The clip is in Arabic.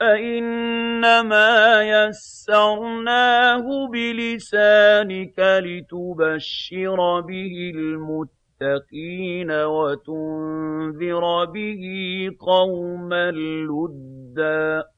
فَإِنَّمَا يَسَّرْنَاهُ بِلِسَانِكَ لِتُبَشِّرَ بِهِ الْمُتَّقِينَ وَتُنذِرَ بِهِ قَوْمًا لُّدًّا.